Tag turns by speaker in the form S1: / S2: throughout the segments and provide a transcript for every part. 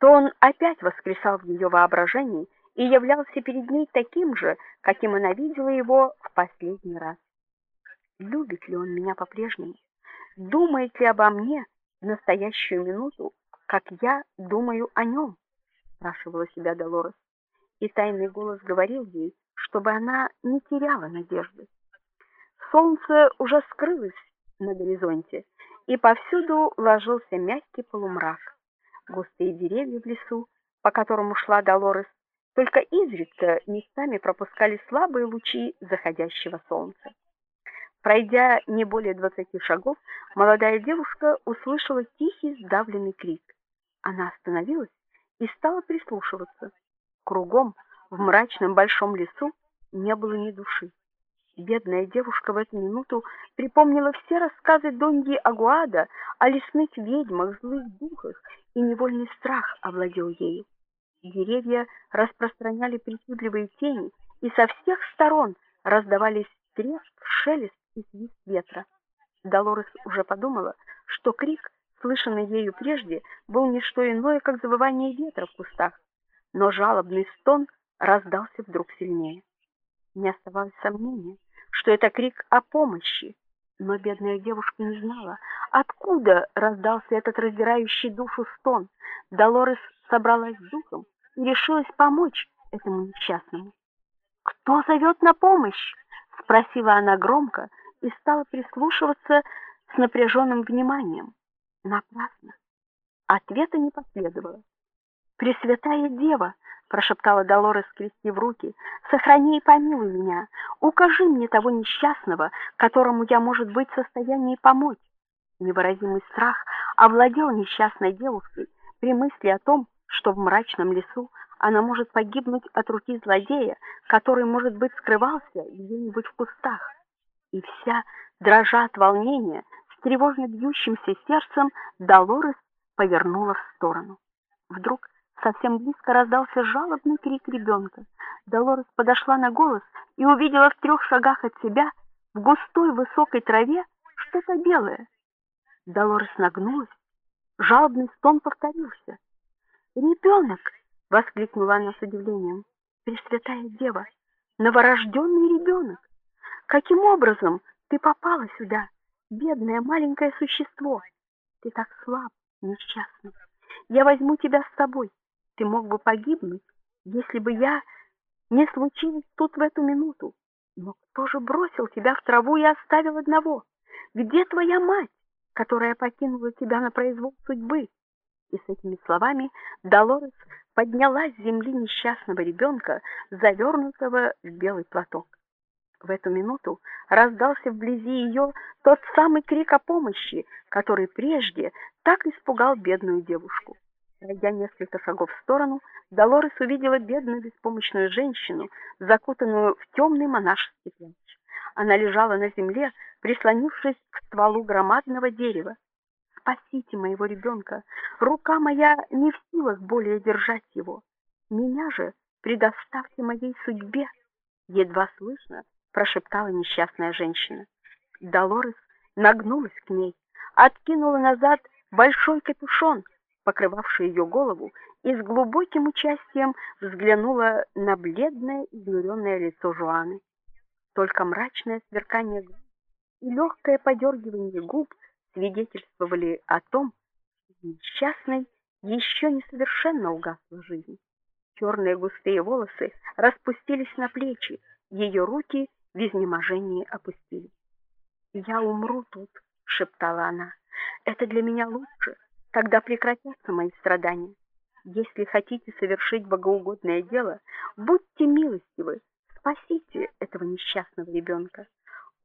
S1: то он опять воскресал в ее воображении и являлся перед ней таким же, каким она видела его в последний раз. Любит ли он меня по-прежнему? Думает ли обо мне в настоящую минуту, как я думаю о нем? спрашивала себя Долорес. И тайный голос говорил ей, чтобы она не теряла надежды. Солнце уже скрылось на горизонте, и повсюду ложился мягкий полумрак. Густые деревья в лесу, по которому шла Долорес, только изредка местами пропускали слабые лучи заходящего солнца. Пройдя не более двадцати шагов, молодая девушка услышала тихий сдавленный крик. Она остановилась и стала прислушиваться. Кругом, в мрачном большом лесу, не было ни души. Бедная девушка в эту минуту припомнила все рассказы Доньи Агуада о лесных ведьмах, злых духах, и невольный страх овладел ею. Деревья распространяли причудливые тени, и со всех сторон раздавались треск, шелест и свист ветра. Долорес уже подумала, что крик, слышанный ею прежде, был не что иное, как завывание ветра в кустах, но жалобный стон раздался вдруг сильнее. Не оставалось сомнения, что это крик о помощи, но бедная девушка не знала, откуда раздался этот раздирающий душу стон. Долорес собралась с духом и решилась помочь этому несчастному. "Кто зовет на помощь?" спросила она громко и стала прислушиваться с напряженным вниманием. Напрасно. Ответа не последовало. Пресвятая Дева, прошептала Долорес, скрестив руки. Сохрани и помилуй меня. Укажи мне того несчастного, которому я, может быть, в состоянии помочь. Невыразимый страх овладел несчастной девушкой при мысли о том, что в мрачном лесу она может погибнуть от руки злодея, который, может быть, скрывался где-нибудь в кустах. И вся, дрожа от волнения, с тревожно бьющимся сердцем, Долорес повернула в сторону. Вдруг Совсем близко раздался жалобный крик ребенка. Долорес подошла на голос и увидела в трех шагах от себя в густой высокой траве что-то белое. Долорес нагнулась. Жалобный стон повторился. «Ребенок!» — воскликнула она с удивлением. Пресвятая Дева, новорожденный ребенок! Каким образом ты попала сюда, бедное маленькое существо? Ты так слаб, несчастный. Я возьму тебя с собой ты мог бы погибнуть, если бы я не случилась тут в эту минуту. Но кто же бросил тебя в траву и оставил одного? Где твоя мать, которая покинула тебя на произвол судьбы? И с этими словами Долорес подняла с земли несчастного ребенка, завернутого в белый платок. В эту минуту раздался вблизи ее тот самый крик о помощи, который прежде так испугал бедную девушку. Пройдя несколько шагов в сторону, Долорес увидела бедную беспомощную женщину, закутанную в темный монашеский плащ. Она лежала на земле, прислонившись к стволу громадного дерева. Спасите моего ребенка! Рука моя не в силах более держать его. Меня же предоставьте моей судьбе, едва слышно прошептала несчастная женщина. Долорес нагнулась к ней, откинула назад большой капюшон, покрывавшая ее голову, и с глубоким участием взглянула на бледное изнуренное лицо Жуаны. Только мрачное сверкание глаз и легкое подергивание губ свидетельствовали о том, что несчастной еще не совершенно угасла жизнь. Черные густые волосы распустились на плечи, ее руки в изнеможении опустились. "Я умру тут", шептала она. "Это для меня лучше, Тогда прекратятся мои страдания. Если хотите совершить богоугодное дело, будьте милостивы, спасите этого несчастного ребенка.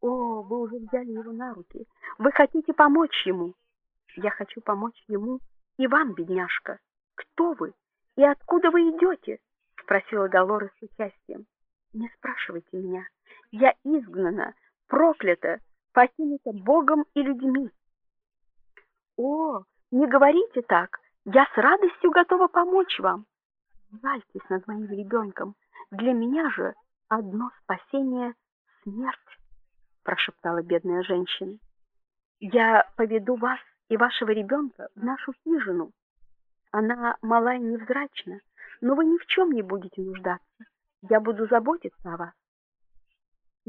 S1: О, вы уже взяли его на руки. Вы хотите помочь ему. Я хочу помочь ему и вам, бедняжка. Кто вы и откуда вы идете?» — спросила Долорес с участием. Не спрашивайте меня. Я изгнана, проклята, покинута Богом и людьми. О, не говорите так. Я с радостью готова помочь вам. Жальтесь над моим ребенком. Для меня же одно спасение смерть, прошептала бедная женщина. Я поведу вас и вашего ребенка в нашу хижину. Она мала и невзрачна, но вы ни в чем не будете нуждаться. Я буду заботиться о вас.